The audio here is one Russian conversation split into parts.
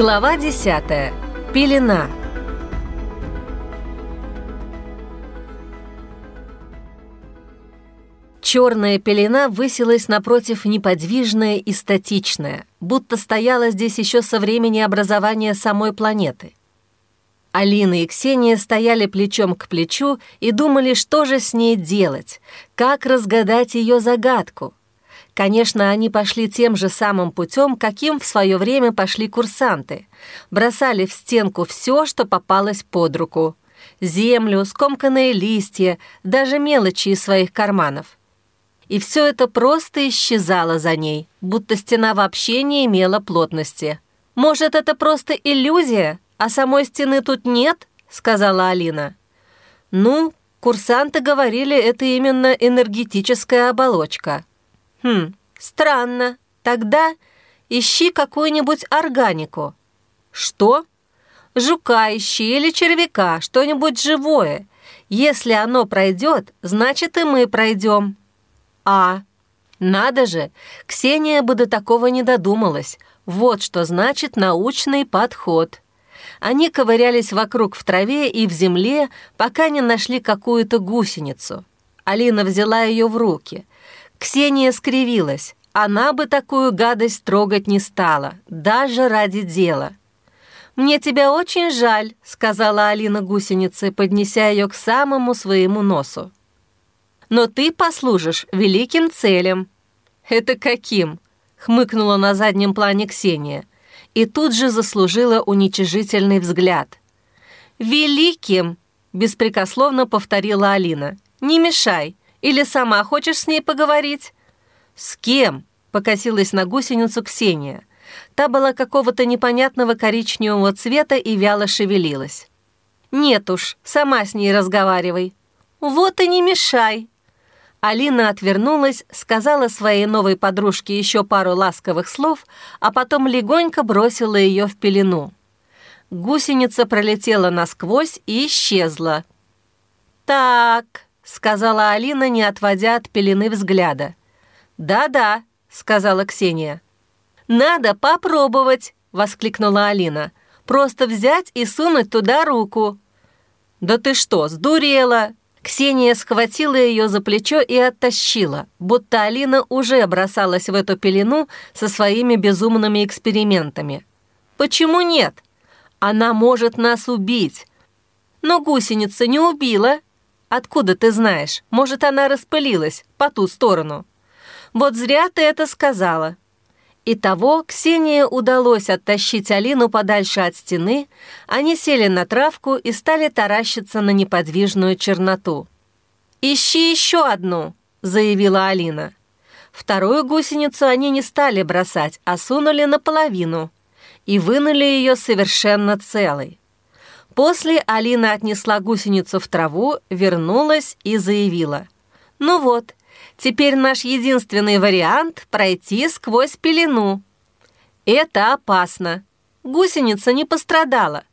Глава 10. Пелена. Черная пелена высилась напротив неподвижная и статичная, будто стояла здесь еще со времени образования самой планеты. Алина и Ксения стояли плечом к плечу и думали, что же с ней делать, как разгадать ее загадку. Конечно, они пошли тем же самым путем, каким в свое время пошли курсанты. Бросали в стенку все, что попалось под руку. Землю, скомканные листья, даже мелочи из своих карманов. И все это просто исчезало за ней, будто стена вообще не имела плотности. «Может, это просто иллюзия, а самой стены тут нет?» — сказала Алина. «Ну, курсанты говорили, это именно энергетическая оболочка». «Хм, странно. Тогда ищи какую-нибудь органику». «Что?» «Жука ищи или червяка, что-нибудь живое. Если оно пройдет, значит и мы пройдем». «А, надо же, Ксения бы до такого не додумалась. Вот что значит научный подход». Они ковырялись вокруг в траве и в земле, пока не нашли какую-то гусеницу. Алина взяла ее в руки. Ксения скривилась. Она бы такую гадость трогать не стала, даже ради дела. «Мне тебя очень жаль», — сказала Алина гусенице, поднеся ее к самому своему носу. «Но ты послужишь великим целям». «Это каким?» — хмыкнула на заднем плане Ксения. И тут же заслужила уничижительный взгляд. «Великим!» — беспрекословно повторила Алина. «Не мешай. Или сама хочешь с ней поговорить?» «С кем?» — покосилась на гусеницу Ксения. Та была какого-то непонятного коричневого цвета и вяло шевелилась. «Нет уж, сама с ней разговаривай». «Вот и не мешай!» Алина отвернулась, сказала своей новой подружке еще пару ласковых слов, а потом легонько бросила ее в пелену. Гусеница пролетела насквозь и исчезла. «Так», — сказала Алина, не отводя от пелены взгляда. «Да-да», — сказала Ксения. «Надо попробовать», — воскликнула Алина. «Просто взять и сунуть туда руку». «Да ты что, сдурела?» Ксения схватила ее за плечо и оттащила, будто Алина уже бросалась в эту пелену со своими безумными экспериментами. «Почему нет? Она может нас убить». «Но гусеница не убила», Откуда ты знаешь? Может, она распылилась по ту сторону? Вот зря ты это сказала. Итого Ксении удалось оттащить Алину подальше от стены, они сели на травку и стали таращиться на неподвижную черноту. «Ищи еще одну», — заявила Алина. Вторую гусеницу они не стали бросать, а сунули наполовину и вынули ее совершенно целой. После Алина отнесла гусеницу в траву, вернулась и заявила. «Ну вот, теперь наш единственный вариант — пройти сквозь пелену. Это опасно. Гусеница не пострадала.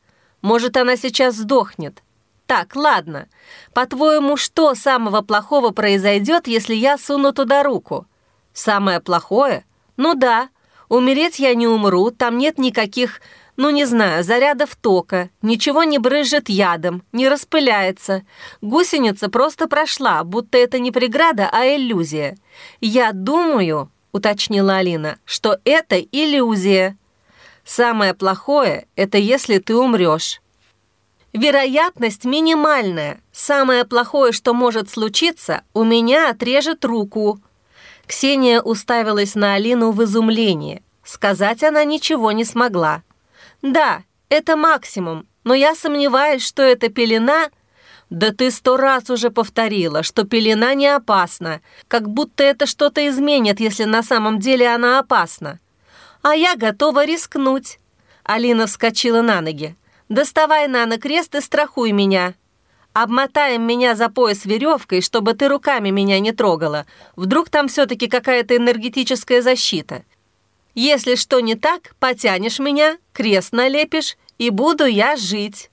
Может, она сейчас сдохнет. Так, ладно. По-твоему, что самого плохого произойдет, если я суну туда руку? Самое плохое? Ну да, умереть я не умру, там нет никаких ну, не знаю, зарядов тока, ничего не брызжет ядом, не распыляется. Гусеница просто прошла, будто это не преграда, а иллюзия. Я думаю, уточнила Алина, что это иллюзия. Самое плохое — это если ты умрешь. Вероятность минимальная. Самое плохое, что может случиться, у меня отрежет руку. Ксения уставилась на Алину в изумлении. Сказать она ничего не смогла. Да, это максимум, но я сомневаюсь, что эта пелена... Да ты сто раз уже повторила, что пелена не опасна, как будто это что-то изменит, если на самом деле она опасна. А я готова рискнуть. Алина вскочила на ноги. «Доставай на крест и страхуй меня. Обмотаем меня за пояс веревкой, чтобы ты руками меня не трогала. Вдруг там все-таки какая-то энергетическая защита. Если что не так, потянешь меня, крест налепишь, и буду я жить.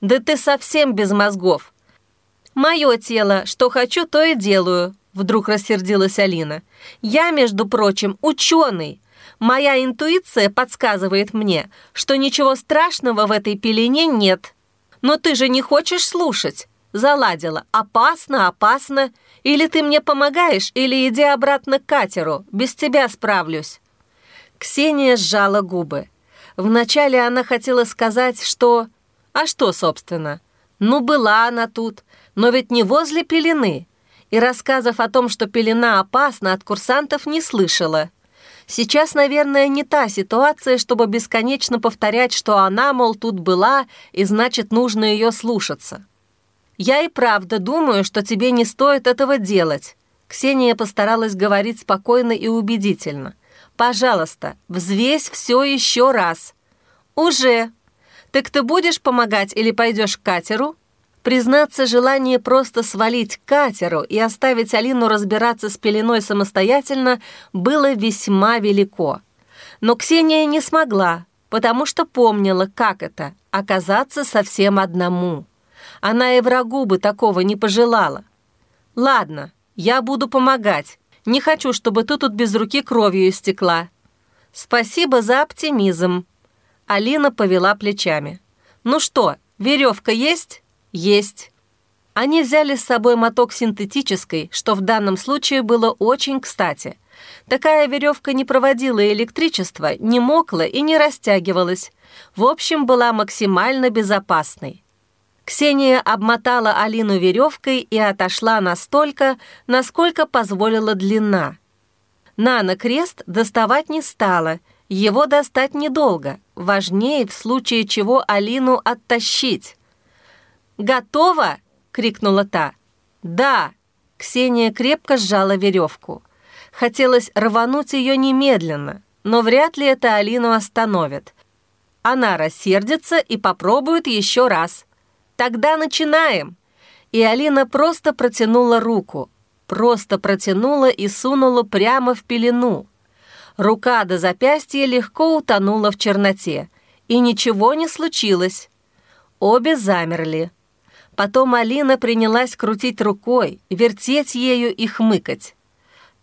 Да ты совсем без мозгов. Мое тело, что хочу, то и делаю. Вдруг рассердилась Алина. «Я, между прочим, ученый. Моя интуиция подсказывает мне, что ничего страшного в этой пелене нет. Но ты же не хочешь слушать. Заладила. Опасно, опасно. Или ты мне помогаешь, или иди обратно к катеру. Без тебя справлюсь». Ксения сжала губы. Вначале она хотела сказать, что... А что, собственно? Ну, была она тут, но ведь не возле пелены. И рассказов о том, что пелена опасна, от курсантов не слышала. Сейчас, наверное, не та ситуация, чтобы бесконечно повторять, что она, мол, тут была, и значит, нужно ее слушаться. «Я и правда думаю, что тебе не стоит этого делать», Ксения постаралась говорить спокойно и убедительно. «Пожалуйста, взвесь все еще раз». «Уже. Так ты будешь помогать или пойдешь к катеру?» Признаться, желание просто свалить катеру и оставить Алину разбираться с пеленой самостоятельно было весьма велико. Но Ксения не смогла, потому что помнила, как это — оказаться совсем одному. Она и врагу бы такого не пожелала. «Ладно, я буду помогать. Не хочу, чтобы ты тут без руки кровью истекла». «Спасибо за оптимизм». Алина повела плечами. «Ну что, веревка есть?» «Есть». Они взяли с собой моток синтетической, что в данном случае было очень кстати. Такая веревка не проводила электричество, не мокла и не растягивалась. В общем, была максимально безопасной. Ксения обмотала Алину веревкой и отошла настолько, насколько позволила длина. Нана крест доставать не стала, его достать недолго, важнее в случае чего Алину оттащить. «Готова?» — крикнула та. «Да!» — Ксения крепко сжала веревку. Хотелось рвануть ее немедленно, но вряд ли это Алину остановит. Она рассердится и попробует еще раз. «Тогда начинаем!» И Алина просто протянула руку. Просто протянула и сунула прямо в пелену. Рука до запястья легко утонула в черноте. И ничего не случилось. Обе замерли. Потом Алина принялась крутить рукой, вертеть ею и хмыкать.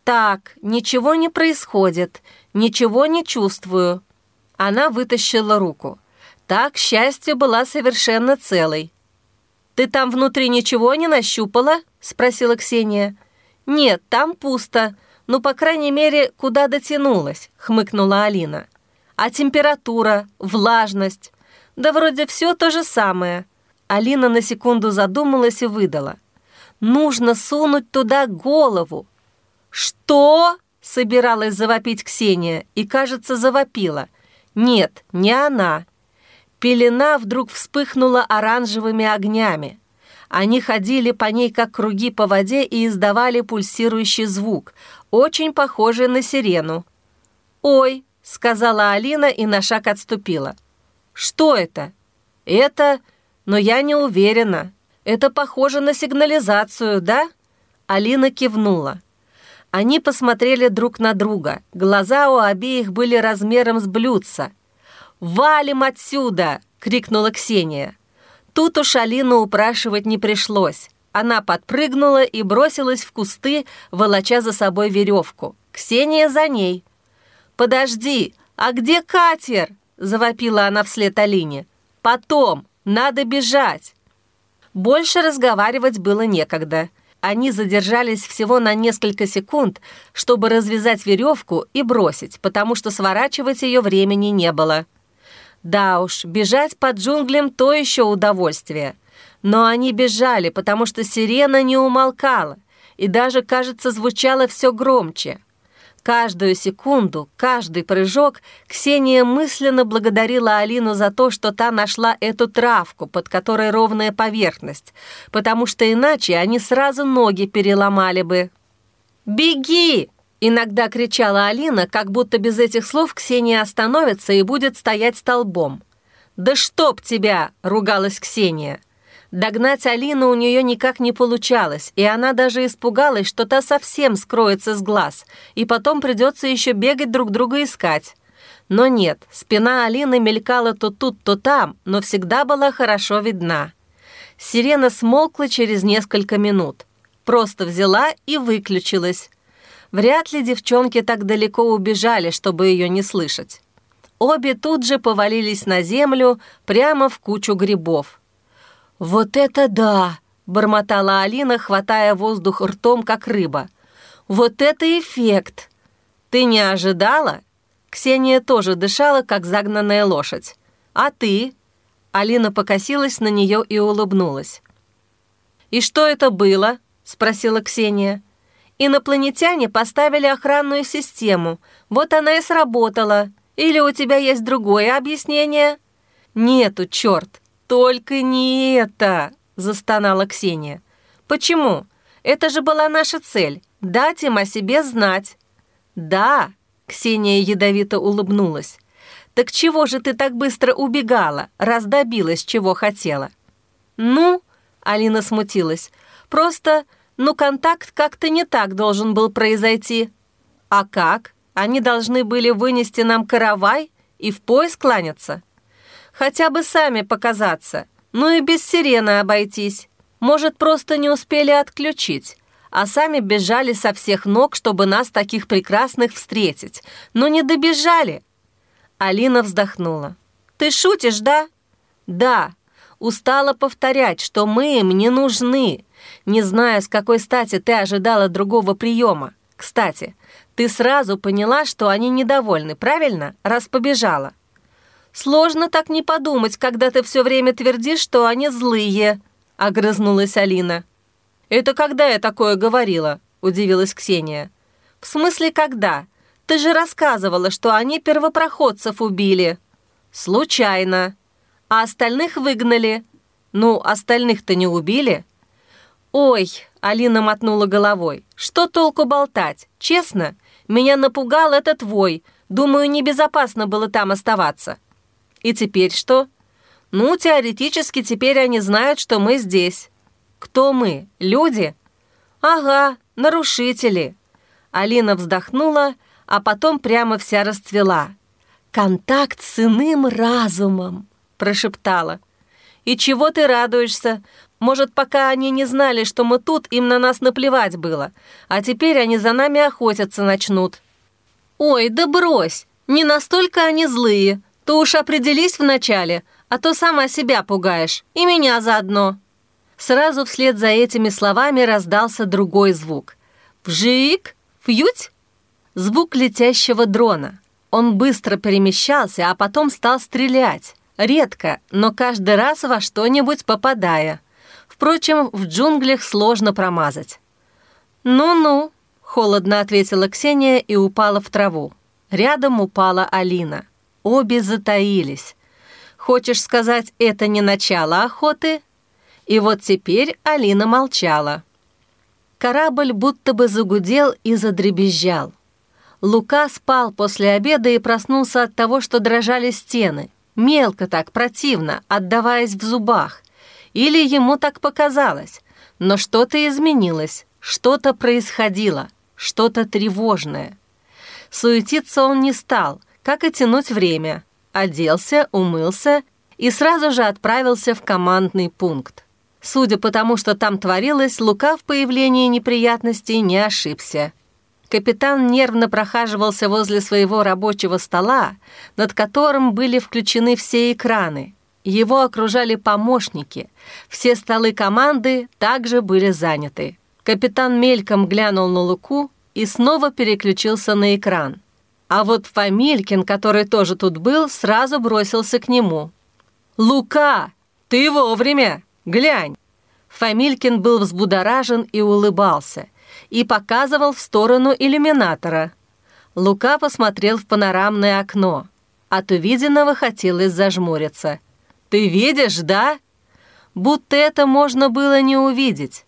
«Так, ничего не происходит, ничего не чувствую». Она вытащила руку. Так, к счастью, была совершенно целой. «Ты там внутри ничего не нащупала?» — спросила Ксения. «Нет, там пусто. Ну, по крайней мере, куда дотянулась», — хмыкнула Алина. «А температура, влажность? Да вроде все то же самое. Алина на секунду задумалась и выдала. «Нужно сунуть туда голову». «Что?» — собиралась завопить Ксения и, кажется, завопила. «Нет, не она». Пелена вдруг вспыхнула оранжевыми огнями. Они ходили по ней, как круги по воде, и издавали пульсирующий звук, очень похожий на сирену. «Ой!» — сказала Алина и на шаг отступила. «Что это?» «Это...» но я не уверена. Это похоже на сигнализацию, да?» Алина кивнула. Они посмотрели друг на друга. Глаза у обеих были размером с блюдца. «Валим отсюда!» — крикнула Ксения. Тут уж Алину упрашивать не пришлось. Она подпрыгнула и бросилась в кусты, волоча за собой веревку. Ксения за ней. «Подожди, а где катер?» — завопила она вслед Алине. «Потом, надо бежать!» Больше разговаривать было некогда. Они задержались всего на несколько секунд, чтобы развязать веревку и бросить, потому что сворачивать ее времени не было. Да уж, бежать под джунглям – то еще удовольствие. Но они бежали, потому что сирена не умолкала и даже, кажется, звучала все громче – Каждую секунду, каждый прыжок Ксения мысленно благодарила Алину за то, что та нашла эту травку, под которой ровная поверхность, потому что иначе они сразу ноги переломали бы. «Беги!» — иногда кричала Алина, как будто без этих слов Ксения остановится и будет стоять столбом. «Да чтоб тебя!» — ругалась Ксения. Догнать Алину у нее никак не получалось, и она даже испугалась, что та совсем скроется с глаз, и потом придется еще бегать друг друга искать. Но нет, спина Алины мелькала то тут, то там, но всегда была хорошо видна. Сирена смолкла через несколько минут. Просто взяла и выключилась. Вряд ли девчонки так далеко убежали, чтобы ее не слышать. Обе тут же повалились на землю прямо в кучу грибов. «Вот это да!» — бормотала Алина, хватая воздух ртом, как рыба. «Вот это эффект!» «Ты не ожидала?» Ксения тоже дышала, как загнанная лошадь. «А ты?» Алина покосилась на нее и улыбнулась. «И что это было?» — спросила Ксения. «Инопланетяне поставили охранную систему. Вот она и сработала. Или у тебя есть другое объяснение?» «Нету, черт! Только не это!» — застонала Ксения. «Почему? Это же была наша цель — дать им о себе знать». «Да», — Ксения ядовито улыбнулась. «Так чего же ты так быстро убегала, раз добилась, чего хотела?» «Ну», — Алина смутилась, «просто, ну, контакт как-то не так должен был произойти». «А как? Они должны были вынести нам каравай и в пояс кланяться?» «Хотя бы сами показаться, ну и без сирены обойтись. Может, просто не успели отключить» а сами бежали со всех ног, чтобы нас таких прекрасных встретить. Но не добежали. Алина вздохнула. «Ты шутишь, да?» «Да. Устала повторять, что мы им не нужны. Не знаю, с какой стати ты ожидала другого приема. Кстати, ты сразу поняла, что они недовольны, правильно? Раз побежала». «Сложно так не подумать, когда ты все время твердишь, что они злые», — огрызнулась Алина. «Это когда я такое говорила?» — удивилась Ксения. «В смысле, когда? Ты же рассказывала, что они первопроходцев убили». «Случайно. А остальных выгнали. Ну, остальных-то не убили?» «Ой», — Алина мотнула головой, — «что толку болтать? Честно, меня напугал этот вой. Думаю, небезопасно было там оставаться». «И теперь что?» «Ну, теоретически теперь они знают, что мы здесь». «Кто мы? Люди?» «Ага, нарушители». Алина вздохнула а потом прямо вся расцвела. «Контакт с иным разумом!» — прошептала. «И чего ты радуешься? Может, пока они не знали, что мы тут, им на нас наплевать было, а теперь они за нами охотиться начнут». «Ой, да брось! Не настолько они злые. То уж определись вначале, а то сама себя пугаешь, и меня заодно». Сразу вслед за этими словами раздался другой звук. «Вжик! Фьють!» Звук летящего дрона. Он быстро перемещался, а потом стал стрелять. Редко, но каждый раз во что-нибудь попадая. Впрочем, в джунглях сложно промазать. «Ну-ну», — холодно ответила Ксения и упала в траву. Рядом упала Алина. Обе затаились. «Хочешь сказать, это не начало охоты?» И вот теперь Алина молчала. Корабль будто бы загудел и задребезжал. Лука спал после обеда и проснулся от того, что дрожали стены. Мелко так, противно, отдаваясь в зубах. Или ему так показалось. Но что-то изменилось, что-то происходило, что-то тревожное. Суетиться он не стал, как и тянуть время. Оделся, умылся и сразу же отправился в командный пункт. Судя по тому, что там творилось, Лука в появлении неприятностей не ошибся. Капитан нервно прохаживался возле своего рабочего стола, над которым были включены все экраны. Его окружали помощники. Все столы команды также были заняты. Капитан мельком глянул на Луку и снова переключился на экран. А вот Фамилькин, который тоже тут был, сразу бросился к нему. «Лука, ты вовремя! Глянь!» Фамилькин был взбудоражен и улыбался – и показывал в сторону иллюминатора. Лука посмотрел в панорамное окно. От увиденного хотелось зажмуриться. «Ты видишь, да?» Будто это можно было не увидеть.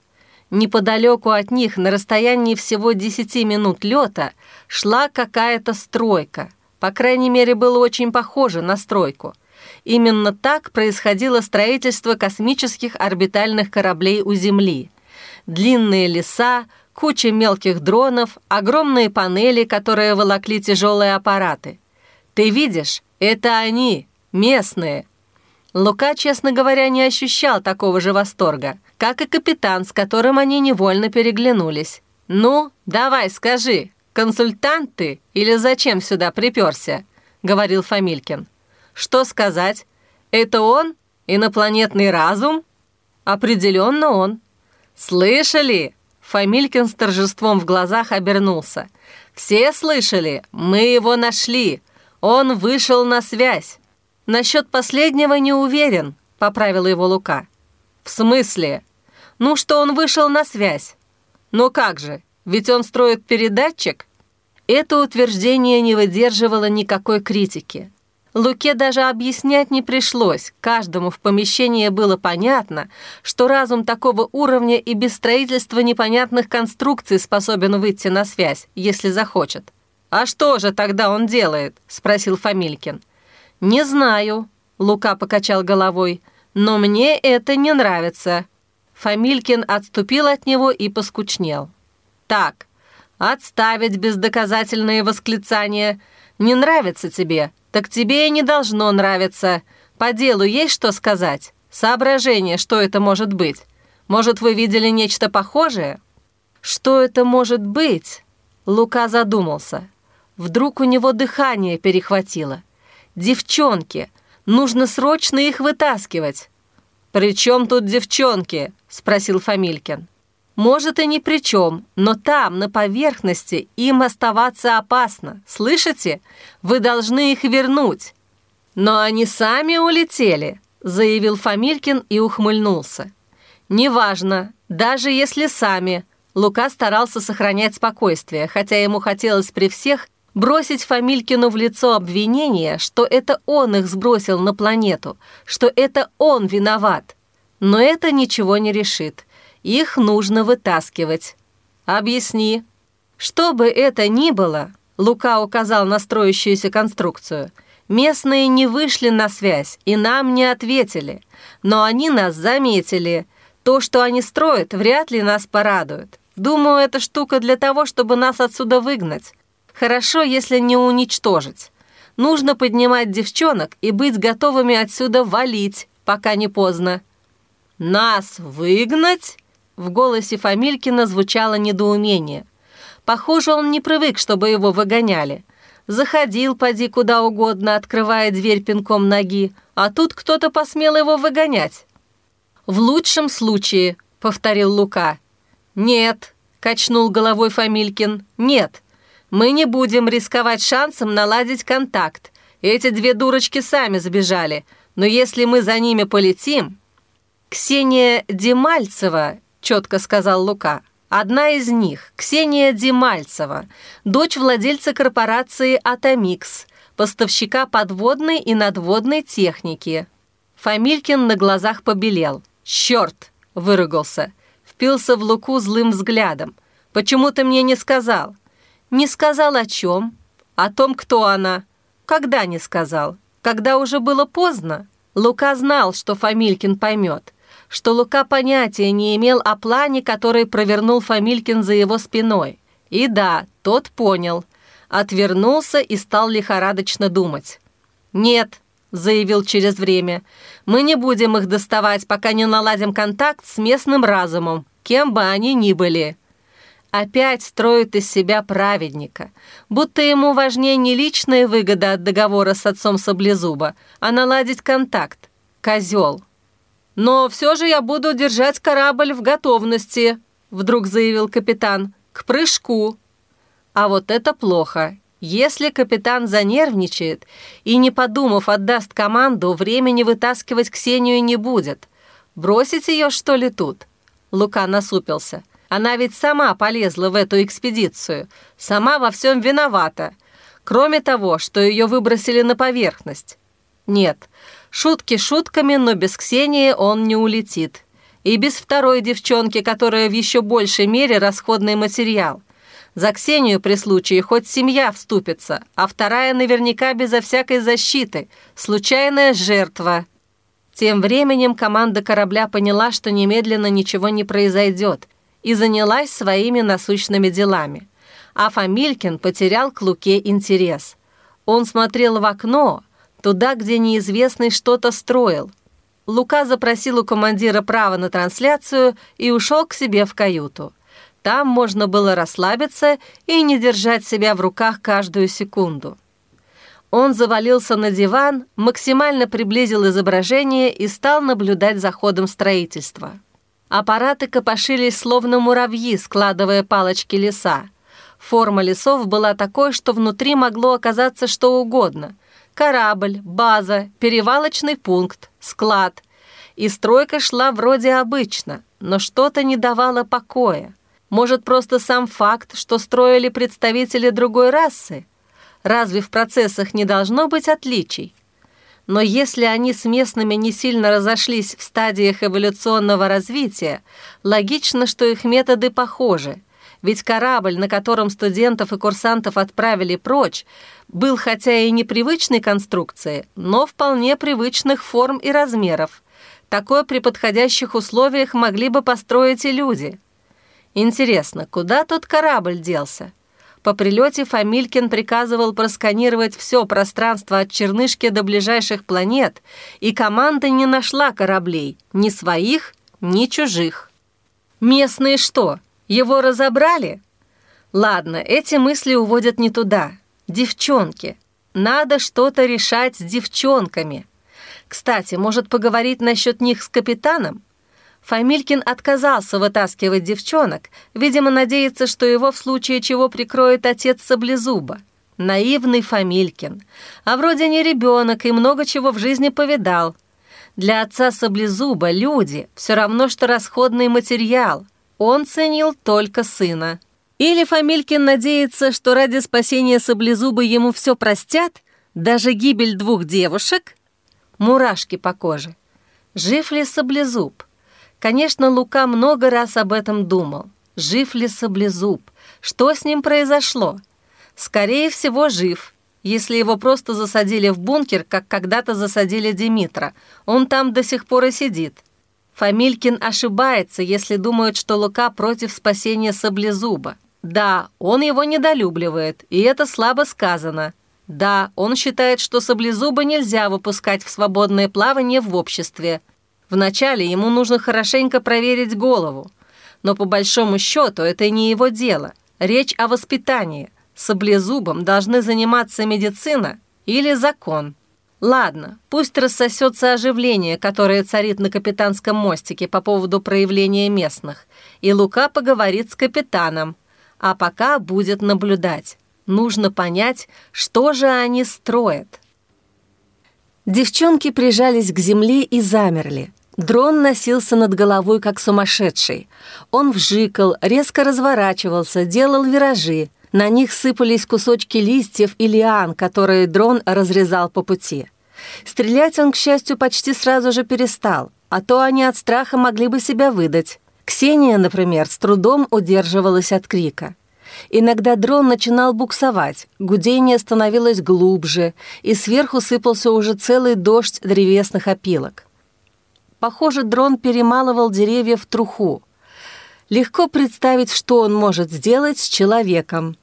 Неподалеку от них, на расстоянии всего 10 минут лета, шла какая-то стройка. По крайней мере, было очень похоже на стройку. Именно так происходило строительство космических орбитальных кораблей у Земли. Длинные леса, куча мелких дронов, огромные панели, которые волокли тяжелые аппараты. Ты видишь, это они, местные. Лука, честно говоря, не ощущал такого же восторга. как и капитан, с которым они невольно переглянулись. «Ну, давай, скажи, консультант ты или зачем сюда приперся?» — говорил Фамилькин. «Что сказать? Это он? Инопланетный разум?» «Определенно он». «Слышали?» Фамилькин с торжеством в глазах обернулся. «Все слышали? Мы его нашли. Он вышел на связь. Насчет последнего не уверен», — поправил его Лука. «В смысле?» «Ну, что он вышел на связь». «Но как же? Ведь он строит передатчик?» Это утверждение не выдерживало никакой критики. Луке даже объяснять не пришлось. Каждому в помещении было понятно, что разум такого уровня и без строительства непонятных конструкций способен выйти на связь, если захочет. «А что же тогда он делает?» — спросил Фамилькин. «Не знаю», — Лука покачал головой, «но мне это не нравится». Фамилькин отступил от него и поскучнел. «Так, отставить бездоказательные восклицания. Не нравится тебе, так тебе и не должно нравиться. По делу есть что сказать? Соображение, что это может быть? Может, вы видели нечто похожее? Что это может быть? Лука задумался. Вдруг у него дыхание перехватило. Девчонки, нужно срочно их вытаскивать. «При чем тут девчонки?» – спросил Фамилькин. «Может, и ни при чем, но там, на поверхности, им оставаться опасно. Слышите? Вы должны их вернуть». «Но они сами улетели», — заявил Фамилькин и ухмыльнулся. «Неважно, даже если сами». Лука старался сохранять спокойствие, хотя ему хотелось при всех бросить Фамилькину в лицо обвинение, что это он их сбросил на планету, что это он виноват. Но это ничего не решит. Их нужно вытаскивать. Объясни. Что бы это ни было, Лука указал на строящуюся конструкцию, местные не вышли на связь и нам не ответили, но они нас заметили. То, что они строят, вряд ли нас порадует. Думаю, эта штука для того, чтобы нас отсюда выгнать. Хорошо, если не уничтожить. Нужно поднимать девчонок и быть готовыми отсюда валить, пока не поздно. «Нас выгнать?» В голосе Фамилькина звучало недоумение. Похоже, он не привык, чтобы его выгоняли. Заходил, поди куда угодно, открывая дверь пинком ноги, а тут кто-то посмел его выгонять. «В лучшем случае», — повторил Лука. «Нет», — качнул головой Фамилькин, — «нет. Мы не будем рисковать шансом наладить контакт. Эти две дурочки сами сбежали, но если мы за ними полетим...» Ксения Демальцева — четко сказал Лука. «Одна из них, Ксения Димальцева, дочь владельца корпорации «Атомикс», поставщика подводной и надводной техники». Фамилькин на глазах побелел. «Черт!» — выругался. Впился в Луку злым взглядом. «Почему ты мне не сказал?» «Не сказал о чем?» «О том, кто она». «Когда не сказал?» «Когда уже было поздно?» Лука знал, что Фамилькин поймет что Лука понятия не имел о плане, который провернул Фамилькин за его спиной. И да, тот понял. Отвернулся и стал лихорадочно думать. «Нет», — заявил через время, — «мы не будем их доставать, пока не наладим контакт с местным разумом, кем бы они ни были». Опять строит из себя праведника, будто ему важнее не личная выгода от договора с отцом Саблезуба, а наладить контакт. Козел. «Но все же я буду держать корабль в готовности», вдруг заявил капитан, «к прыжку». А вот это плохо. Если капитан занервничает и, не подумав, отдаст команду, времени вытаскивать Ксению не будет. Бросить ее, что ли, тут? Лука насупился. Она ведь сама полезла в эту экспедицию, сама во всем виновата. Кроме того, что ее выбросили на поверхность. Нет, Шутки шутками, но без Ксении он не улетит. И без второй девчонки, которая в еще большей мере расходный материал. За Ксению при случае хоть семья вступится, а вторая наверняка безо всякой защиты. Случайная жертва. Тем временем команда корабля поняла, что немедленно ничего не произойдет, и занялась своими насущными делами. А Фамилькин потерял к Луке интерес. Он смотрел в окно, туда, где неизвестный что-то строил. Лука запросил у командира право на трансляцию и ушел к себе в каюту. Там можно было расслабиться и не держать себя в руках каждую секунду. Он завалился на диван, максимально приблизил изображение и стал наблюдать за ходом строительства. Аппараты копошились словно муравьи, складывая палочки леса. Форма лесов была такой, что внутри могло оказаться что угодно. Корабль, база, перевалочный пункт, склад. И стройка шла вроде обычно, но что-то не давало покоя. Может, просто сам факт, что строили представители другой расы? Разве в процессах не должно быть отличий? Но если они с местными не сильно разошлись в стадиях эволюционного развития, логично, что их методы похожи. Ведь корабль, на котором студентов и курсантов отправили прочь, был хотя и непривычной конструкции, но вполне привычных форм и размеров. Такое при подходящих условиях могли бы построить и люди. Интересно, куда тот корабль делся? По прилете Фамилькин приказывал просканировать все пространство от Чернышки до ближайших планет, и команда не нашла кораблей, ни своих, ни чужих. Местные что, его разобрали? Ладно, эти мысли уводят не туда. Девчонки. Надо что-то решать с девчонками. Кстати, может поговорить насчет них с капитаном? Фамилькин отказался вытаскивать девчонок, видимо, надеется, что его в случае чего прикроет отец Саблезуба. Наивный Фамилькин. А вроде не ребенок и много чего в жизни повидал. Для отца Саблезуба люди все равно, что расходный материал. Он ценил только сына. Или Фамилькин надеется, что ради спасения Саблезуба ему все простят, даже гибель двух девушек? Мурашки по коже. Жив ли Саблезуб? Конечно, Лука много раз об этом думал. Жив ли Саблезуб? Что с ним произошло? Скорее всего, жив, если его просто засадили в бункер, как когда-то засадили Димитра. Он там до сих пор и сидит. Фамилькин ошибается, если думает, что Лука против спасения Саблезуба. Да, он его недолюбливает, и это слабо сказано. Да, он считает, что Саблезуба нельзя выпускать в свободное плавание в обществе – Вначале ему нужно хорошенько проверить голову. Но по большому счету это не его дело. Речь о воспитании. Саблезубом должны заниматься медицина или закон. Ладно, пусть рассосется оживление, которое царит на капитанском мостике по поводу проявления местных, и Лука поговорит с капитаном, а пока будет наблюдать. Нужно понять, что же они строят. Девчонки прижались к земле и замерли. Дрон носился над головой, как сумасшедший. Он вжикал, резко разворачивался, делал виражи. На них сыпались кусочки листьев и лиан, которые дрон разрезал по пути. Стрелять он, к счастью, почти сразу же перестал, а то они от страха могли бы себя выдать. Ксения, например, с трудом удерживалась от крика. Иногда дрон начинал буксовать, гудение становилось глубже, и сверху сыпался уже целый дождь древесных опилок. Похоже, дрон перемалывал деревья в труху. Легко представить, что он может сделать с человеком.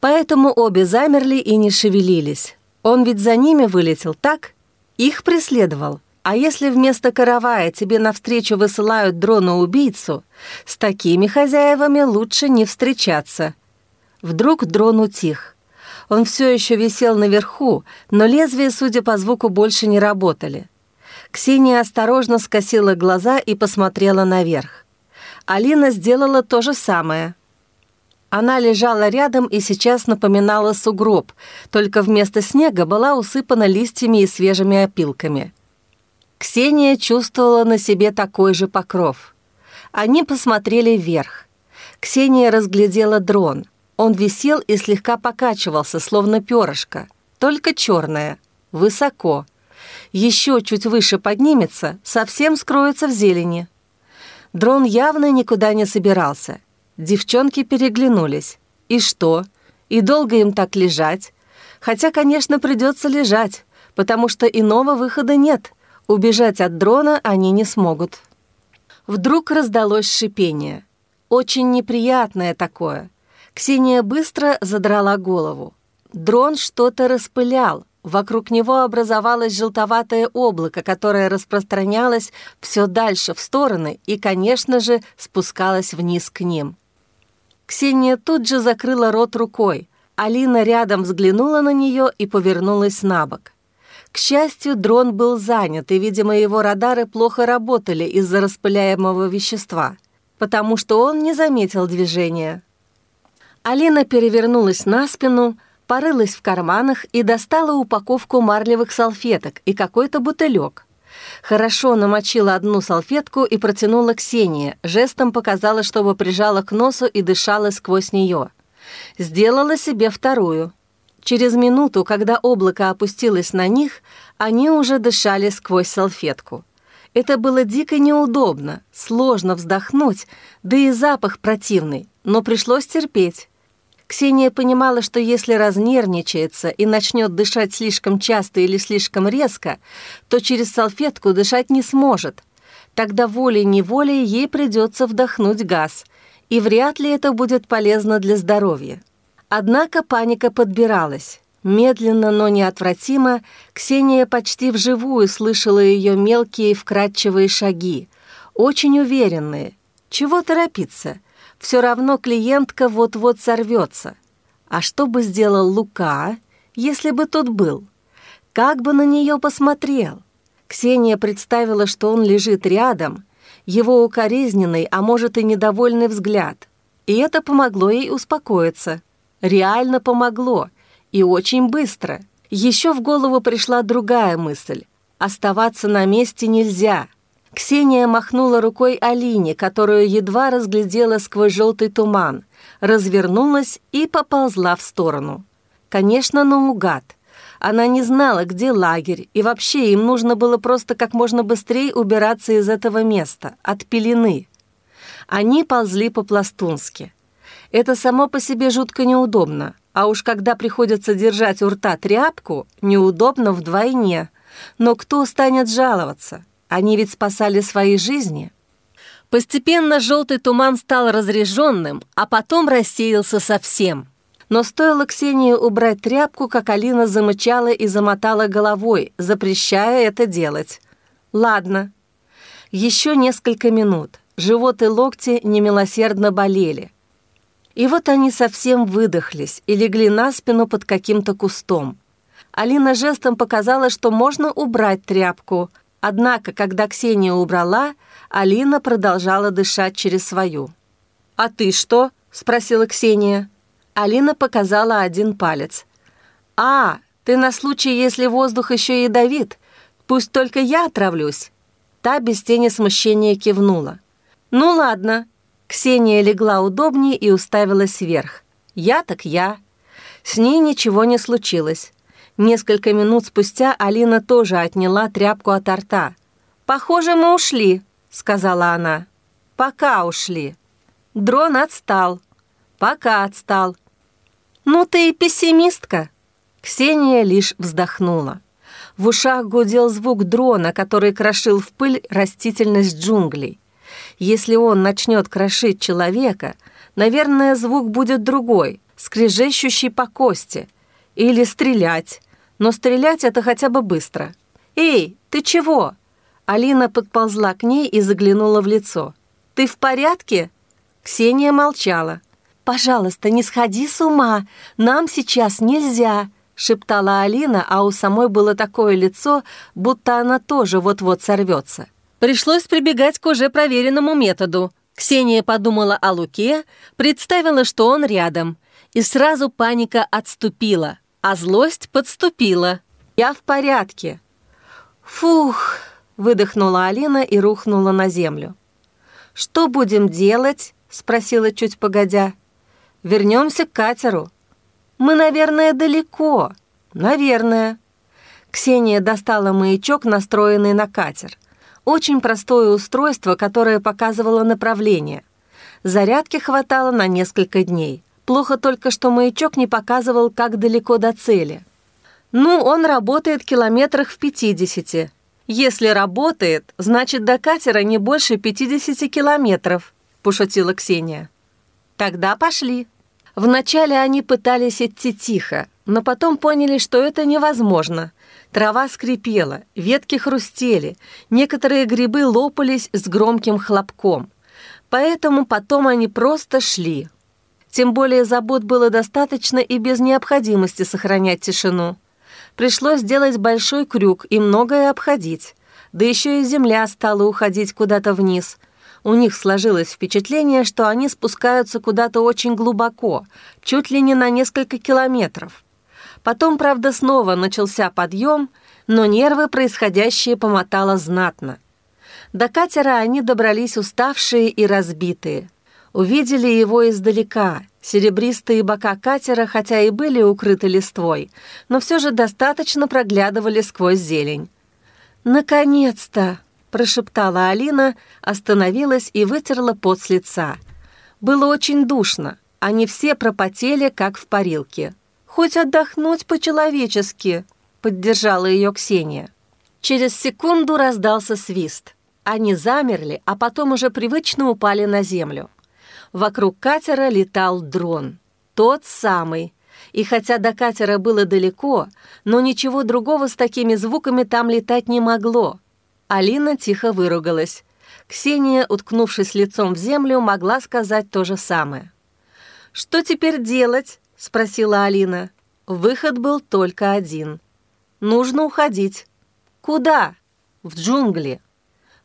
Поэтому обе замерли и не шевелились. Он ведь за ними вылетел, так? Их преследовал. А если вместо каравая тебе навстречу высылают дрона-убийцу, с такими хозяевами лучше не встречаться. Вдруг дрон утих. Он все еще висел наверху, но лезвия, судя по звуку, больше не работали. Ксения осторожно скосила глаза и посмотрела наверх. Алина сделала то же самое. Она лежала рядом и сейчас напоминала сугроб, только вместо снега была усыпана листьями и свежими опилками. Ксения чувствовала на себе такой же покров. Они посмотрели вверх. Ксения разглядела дрон. Он висел и слегка покачивался, словно перышко, только черное, высоко — еще чуть выше поднимется, совсем скроется в зелени. Дрон явно никуда не собирался. Девчонки переглянулись. И что? И долго им так лежать? Хотя, конечно, придется лежать, потому что иного выхода нет. Убежать от дрона они не смогут. Вдруг раздалось шипение. Очень неприятное такое. Ксения быстро задрала голову. Дрон что-то распылял, вокруг него образовалось желтоватое облако, которое распространялось все дальше в стороны и, конечно же, спускалось вниз к ним. Ксения тут же закрыла рот рукой. Алина рядом взглянула на нее и повернулась на бок. К счастью, дрон был занят, и, видимо, его радары плохо работали из-за распыляемого вещества, потому что он не заметил движения. Алина перевернулась на спину, порылась в карманах и достала упаковку марлевых салфеток и какой-то бутылек. Хорошо намочила одну салфетку и протянула Ксении, жестом показала, чтобы прижала к носу и дышала сквозь нее. Сделала себе вторую. Через минуту, когда облако опустилось на них, они уже дышали сквозь салфетку. Это было дико неудобно, сложно вздохнуть, да и запах противный, но пришлось терпеть. Ксения понимала, что если разнервничается и начнет дышать слишком часто или слишком резко, то через салфетку дышать не сможет. Тогда волей-неволей ей придется вдохнуть газ, и вряд ли это будет полезно для здоровья. Однако паника подбиралась. Медленно, но неотвратимо, Ксения почти вживую слышала ее мелкие вкрадчивые шаги, очень уверенные. Чего торопиться? Все равно клиентка вот-вот сорвется. А что бы сделал Лука, если бы тот был? Как бы на нее посмотрел? Ксения представила, что он лежит рядом, его укоризненный, а может и недовольный взгляд. И это помогло ей успокоиться. Реально помогло. И очень быстро. Еще в голову пришла другая мысль. Оставаться на месте нельзя. Ксения махнула рукой Алине, которую едва разглядела сквозь желтый туман, развернулась и поползла в сторону. Конечно, наугад. Она не знала, где лагерь, и вообще им нужно было просто как можно быстрее убираться из этого места, от пелены. Они ползли по-пластунски. Это само по себе жутко неудобно, а уж когда приходится держать у рта тряпку, неудобно вдвойне. Но кто станет жаловаться? Они ведь спасали свои жизни. Постепенно желтый туман стал разреженным, а потом рассеялся совсем. Но стоило Ксении убрать тряпку, как Алина замычала и замотала головой, запрещая это делать. «Ладно». Еще несколько минут. Живот и локти немилосердно болели. И вот они совсем выдохлись и легли на спину под каким-то кустом. Алина жестом показала, что можно убрать тряпку, Однако, когда Ксения убрала, Алина продолжала дышать через свою. «А ты что?» — спросила Ксения. Алина показала один палец. «А, ты на случай, если воздух еще ядовит. Пусть только я отравлюсь». Та без тени смущения кивнула. «Ну ладно». Ксения легла удобнее и уставилась вверх. «Я так я». С ней ничего не случилось. Несколько минут спустя Алина тоже отняла тряпку от рта. «Похоже, мы ушли», — сказала она. «Пока ушли». Дрон отстал. «Пока отстал». «Ну ты и пессимистка». Ксения лишь вздохнула. В ушах гудел звук дрона, который крошил в пыль растительность джунглей. Если он начнет крошить человека, наверное, звук будет другой, скрежещущий по кости. Или стрелять, но стрелять это хотя бы быстро. «Эй, ты чего?» Алина подползла к ней и заглянула в лицо. «Ты в порядке?» Ксения молчала. «Пожалуйста, не сходи с ума, нам сейчас нельзя», шептала Алина, а у самой было такое лицо, будто она тоже вот-вот сорвется. Пришлось прибегать к уже проверенному методу. Ксения подумала о Луке, представила, что он рядом, и сразу паника отступила а злость подступила. «Я в порядке». «Фух!» — выдохнула Алина и рухнула на землю. «Что будем делать?» — спросила чуть погодя. «Вернемся к катеру». «Мы, наверное, далеко». «Наверное». Ксения достала маячок, настроенный на катер. Очень простое устройство, которое показывало направление. Зарядки хватало на несколько дней. Плохо только, что маячок не показывал, как далеко до цели. Ну, он работает километрах в 50. Если работает, значит, до катера не больше 50 километров, пошутила Ксения. Тогда пошли. Вначале они пытались идти тихо, но потом поняли, что это невозможно. Трава скрипела, ветки хрустели, некоторые грибы лопались с громким хлопком. Поэтому потом они просто шли. Тем более забот было достаточно и без необходимости сохранять тишину. Пришлось сделать большой крюк и многое обходить. Да еще и земля стала уходить куда-то вниз. У них сложилось впечатление, что они спускаются куда-то очень глубоко, чуть ли не на несколько километров. Потом, правда, снова начался подъем, но нервы происходящее помотало знатно. До катера они добрались уставшие и разбитые. Увидели его издалека. Серебристые бока катера, хотя и были укрыты листвой, но все же достаточно проглядывали сквозь зелень. «Наконец-то!» — прошептала Алина, остановилась и вытерла пот с лица. Было очень душно. Они все пропотели, как в парилке. «Хоть отдохнуть по-человечески», — поддержала ее Ксения. Через секунду раздался свист. Они замерли, а потом уже привычно упали на землю. Вокруг катера летал дрон. Тот самый. И хотя до катера было далеко, но ничего другого с такими звуками там летать не могло. Алина тихо выругалась. Ксения, уткнувшись лицом в землю, могла сказать то же самое. «Что теперь делать?» — спросила Алина. Выход был только один. «Нужно уходить». «Куда?» «В джунгли».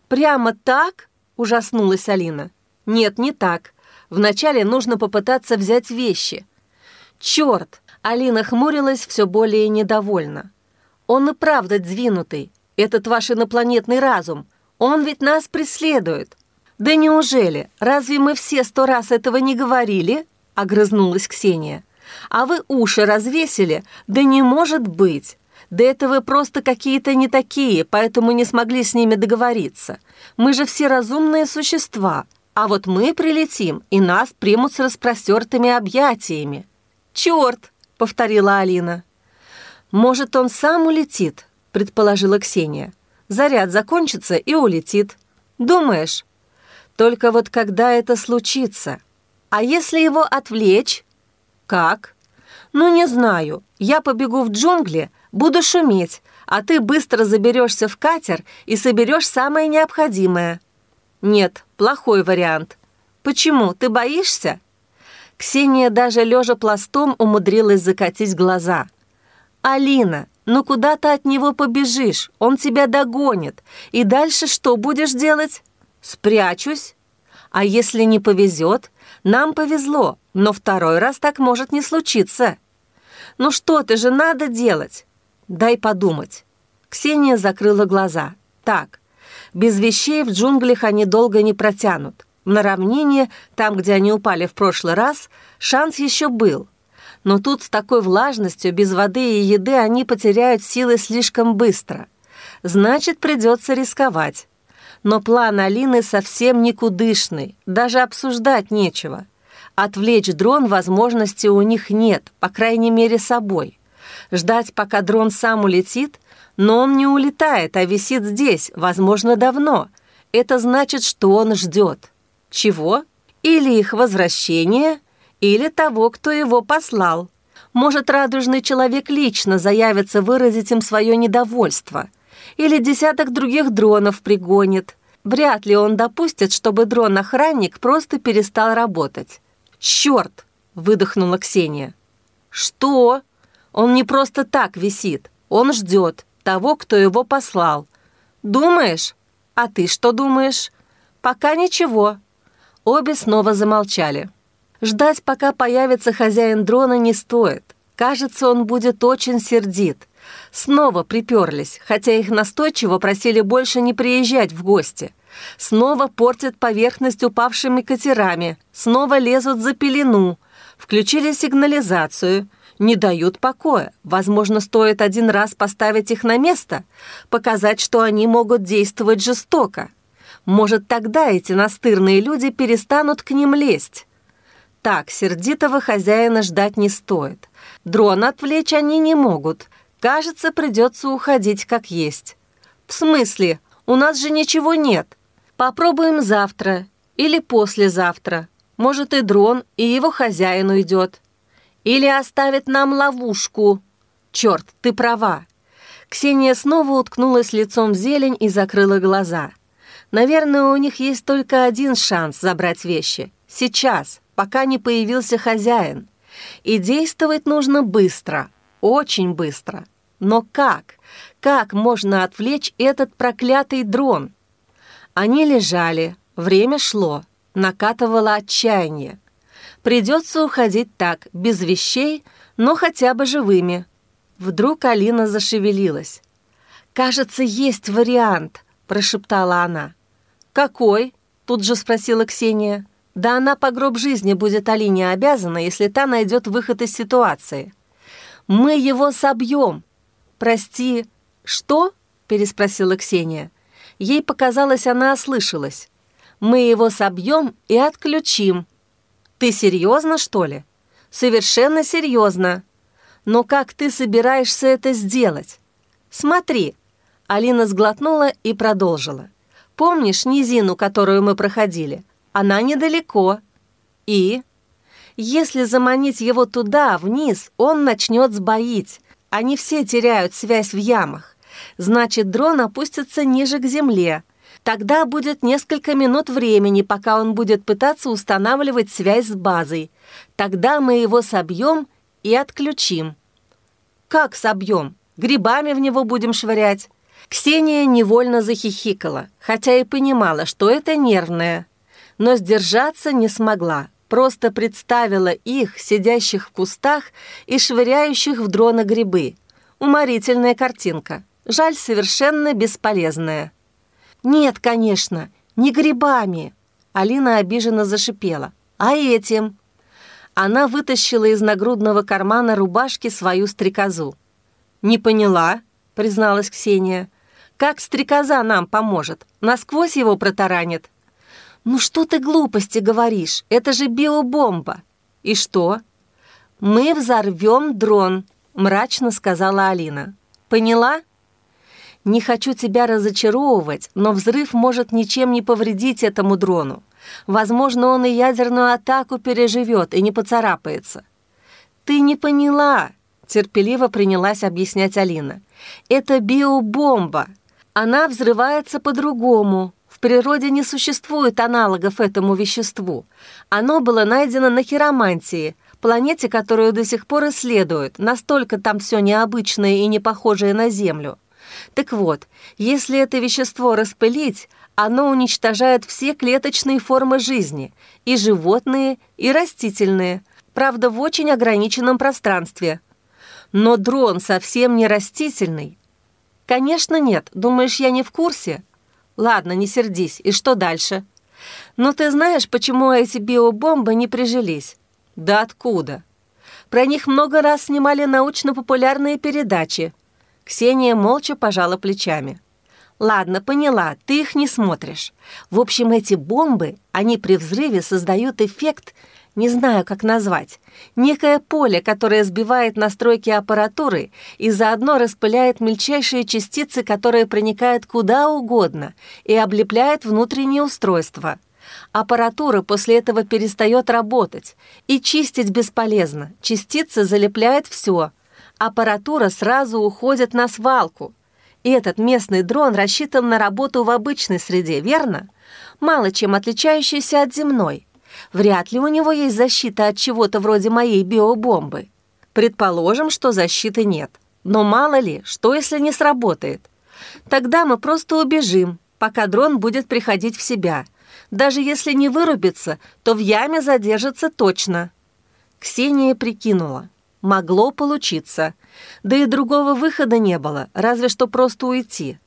«Прямо так?» — ужаснулась Алина. «Нет, не так. Вначале нужно попытаться взять вещи». «Черт!» — Алина хмурилась все более недовольна. «Он и правда двинутый. Этот ваш инопланетный разум. Он ведь нас преследует». «Да неужели? Разве мы все сто раз этого не говорили?» — огрызнулась Ксения. «А вы уши развесили? Да не может быть! Да это вы просто какие-то не такие, поэтому не смогли с ними договориться. Мы же все разумные существа, а вот мы прилетим, и нас примут с распростертыми объятиями». «Черт!» — повторила Алина. «Может, он сам улетит?» — предположила Ксения. «Заряд закончится и улетит. Думаешь?» «Только вот когда это случится? А если его отвлечь?» «Как?» «Ну, не знаю. Я побегу в джунгли, буду шуметь, а ты быстро заберешься в катер и соберешь самое необходимое». «Нет, плохой вариант». «Почему? Ты боишься?» Ксения даже лежа пластом умудрилась закатить глаза. «Алина, ну куда ты от него побежишь? Он тебя догонит. И дальше что будешь делать?» «Спрячусь. А если не повезет? Нам повезло, но второй раз так может не случиться». «Ну что ты же надо делать?» «Дай подумать». Ксения закрыла глаза. «Так, без вещей в джунглях они долго не протянут. На равнине, там, где они упали в прошлый раз, шанс еще был. Но тут с такой влажностью, без воды и еды они потеряют силы слишком быстро. Значит, придется рисковать. Но план Алины совсем никудышный, даже обсуждать нечего. Отвлечь дрон возможности у них нет, по крайней мере, собой. Ждать, пока дрон сам улетит, но он не улетает, а висит здесь, возможно, давно. Это значит, что он ждет. Чего? Или их возвращение, или того, кто его послал. Может, радужный человек лично заявится выразить им свое недовольство. Или десяток других дронов пригонит. Вряд ли он допустит, чтобы дрон-охранник просто перестал работать. «Черт!» — выдохнула Ксения. «Что? Он не просто так висит. Он ждет того, кто его послал. Думаешь? А ты что думаешь? Пока ничего». Обе снова замолчали. Ждать, пока появится хозяин дрона, не стоит. Кажется, он будет очень сердит. Снова приперлись, хотя их настойчиво просили больше не приезжать в гости. Снова портят поверхность упавшими катерами, снова лезут за пелену, включили сигнализацию, не дают покоя. Возможно, стоит один раз поставить их на место, показать, что они могут действовать жестоко. Может, тогда эти настырные люди перестанут к ним лезть. Так, сердитого хозяина ждать не стоит. Дрон отвлечь они не могут. Кажется, придется уходить как есть. В смысле? У нас же ничего нет. Попробуем завтра или послезавтра. Может, и дрон, и его хозяин уйдет. Или оставит нам ловушку. Черт, ты права. Ксения снова уткнулась лицом в зелень и закрыла глаза. Наверное, у них есть только один шанс забрать вещи. Сейчас, пока не появился хозяин. И действовать нужно быстро, очень быстро. Но как? Как можно отвлечь этот проклятый дрон? Они лежали, время шло, накатывало отчаяние. Придется уходить так, без вещей, но хотя бы живыми. Вдруг Алина зашевелилась. «Кажется, есть вариант», — прошептала она. «Какой?» — тут же спросила Ксения. «Да она по гроб жизни будет Алине обязана, если та найдет выход из ситуации». «Мы его собьем!» «Прости, что?» — переспросила Ксения. Ей показалось, она ослышалась. «Мы его собьем и отключим». «Ты серьезно, что ли?» «Совершенно серьезно. Но как ты собираешься это сделать?» «Смотри». Алина сглотнула и продолжила. «Помнишь низину, которую мы проходили? Она недалеко. И?» «Если заманить его туда, вниз, он начнет сбоить. Они все теряют связь в ямах. Значит, дрон опустится ниже к земле. Тогда будет несколько минут времени, пока он будет пытаться устанавливать связь с базой. Тогда мы его собьем и отключим. Как собьем? Грибами в него будем швырять? Ксения невольно захихикала, хотя и понимала, что это нервное. Но сдержаться не смогла, просто представила их, сидящих в кустах и швыряющих в дрона грибы. Уморительная картинка. Жаль, совершенно бесполезная. «Нет, конечно, не грибами!» Алина обиженно зашипела. «А этим?» Она вытащила из нагрудного кармана рубашки свою стрекозу. «Не поняла», — призналась Ксения. «Как стрекоза нам поможет? Насквозь его протаранит?» «Ну что ты глупости говоришь? Это же биобомба!» «И что?» «Мы взорвем дрон», — мрачно сказала Алина. «Поняла?» Не хочу тебя разочаровывать, но взрыв может ничем не повредить этому дрону. Возможно, он и ядерную атаку переживет и не поцарапается. Ты не поняла, терпеливо принялась объяснять Алина. Это биобомба. Она взрывается по-другому. В природе не существует аналогов этому веществу. Оно было найдено на Хиромантии, планете, которую до сих пор исследуют. Настолько там все необычное и не похожее на Землю. Так вот, если это вещество распылить, оно уничтожает все клеточные формы жизни, и животные, и растительные, правда, в очень ограниченном пространстве. Но дрон совсем не растительный. Конечно, нет. Думаешь, я не в курсе? Ладно, не сердись. И что дальше? Но ты знаешь, почему эти биобомбы не прижились? Да откуда? Про них много раз снимали научно-популярные передачи. Ксения молча пожала плечами. «Ладно, поняла, ты их не смотришь. В общем, эти бомбы, они при взрыве создают эффект, не знаю, как назвать, некое поле, которое сбивает настройки аппаратуры и заодно распыляет мельчайшие частицы, которые проникают куда угодно и облепляют внутренние устройства. Аппаратура после этого перестает работать, и чистить бесполезно, частицы залепляют все — аппаратура сразу уходит на свалку. И этот местный дрон рассчитан на работу в обычной среде, верно? Мало чем отличающийся от земной. Вряд ли у него есть защита от чего-то вроде моей биобомбы. Предположим, что защиты нет. Но мало ли, что если не сработает? Тогда мы просто убежим, пока дрон будет приходить в себя. Даже если не вырубится, то в яме задержится точно. Ксения прикинула. Могло получиться. Да и другого выхода не было, разве что просто уйти.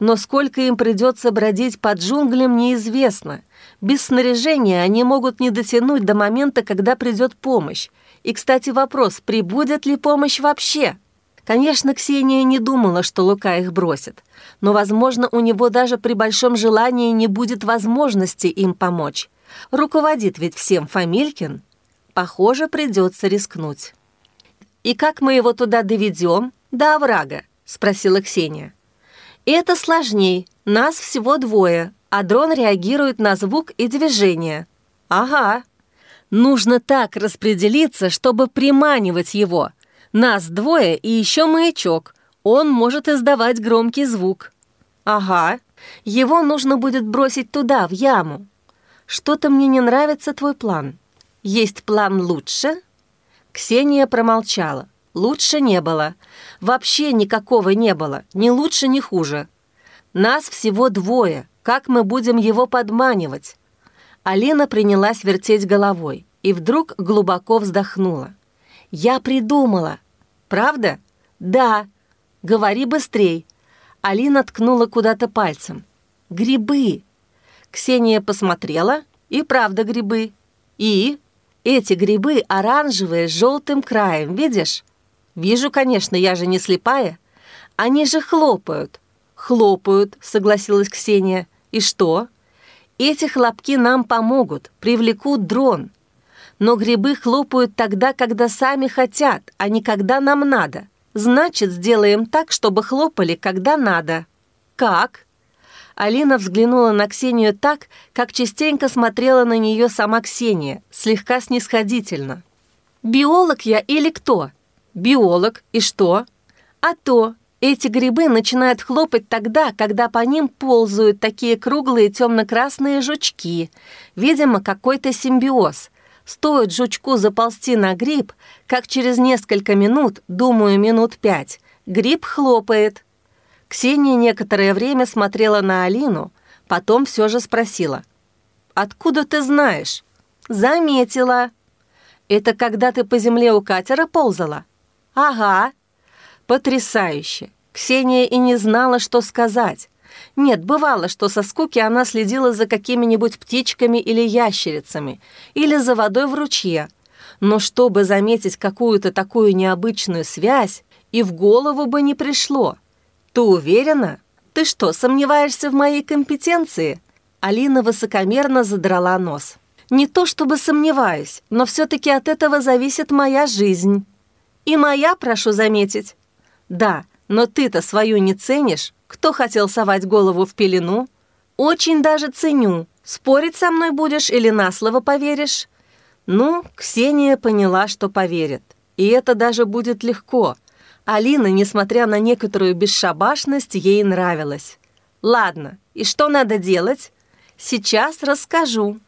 Но сколько им придется бродить под джунглям, неизвестно. Без снаряжения они могут не дотянуть до момента, когда придет помощь. И, кстати, вопрос, прибудет ли помощь вообще? Конечно, Ксения не думала, что Лука их бросит. Но, возможно, у него даже при большом желании не будет возможности им помочь. Руководит ведь всем Фамилькин. Похоже, придется рискнуть. «И как мы его туда доведем, до оврага?» — спросила Ксения. «Это сложней. Нас всего двое, а дрон реагирует на звук и движение». «Ага. Нужно так распределиться, чтобы приманивать его. Нас двое и еще маячок. Он может издавать громкий звук. Ага, его нужно будет бросить туда, в яму. Что-то мне не нравится твой план. Есть план лучше? Ксения промолчала. Лучше не было. Вообще никакого не было. Ни лучше, ни хуже. Нас всего двое. Как мы будем его подманивать? Алина принялась вертеть головой и вдруг глубоко вздохнула. «Я придумала!» «Правда?» «Да!» «Говори быстрей!» Алина ткнула куда-то пальцем. «Грибы!» Ксения посмотрела, и правда грибы. «И?» «Эти грибы оранжевые с желтым краем, видишь?» «Вижу, конечно, я же не слепая. Они же хлопают». «Хлопают», — согласилась Ксения. «И что?» «Эти хлопки нам помогут, привлекут дрон. Но грибы хлопают тогда, когда сами хотят, а не когда нам надо. Значит, сделаем так, чтобы хлопали, когда надо». «Как?» Алина взглянула на Ксению так, как частенько смотрела на нее сама Ксения, слегка снисходительно. «Биолог я или кто?» «Биолог. И что?» «А то, эти грибы начинают хлопать тогда, когда по ним ползают такие круглые темно-красные жучки. Видимо, какой-то симбиоз. Стоит жучку заползти на гриб, как через несколько минут, думаю, минут пять, гриб хлопает. Ксения некоторое время смотрела на Алину, потом все же спросила. «Откуда ты знаешь?» «Заметила». «Это когда ты по земле у катера ползала?» «Ага». Потрясающе! Ксения и не знала, что сказать. Нет, бывало, что со скуки она следила за какими-нибудь птичками или ящерицами, или за водой в ручье. Но чтобы заметить какую-то такую необычную связь, и в голову бы не пришло. Ты уверена? Ты что, сомневаешься в моей компетенции? Алина высокомерно задрала нос. Не то чтобы сомневаюсь, но все-таки от этого зависит моя жизнь. И моя, прошу заметить. Да, но ты-то свою не ценишь. Кто хотел совать голову в пелену? Очень даже ценю. Спорить со мной будешь или на слово поверишь? Ну, Ксения поняла, что поверит. И это даже будет легко. Алина, несмотря на некоторую бесшабашность, ей нравилась. Ладно, и что надо делать? Сейчас расскажу.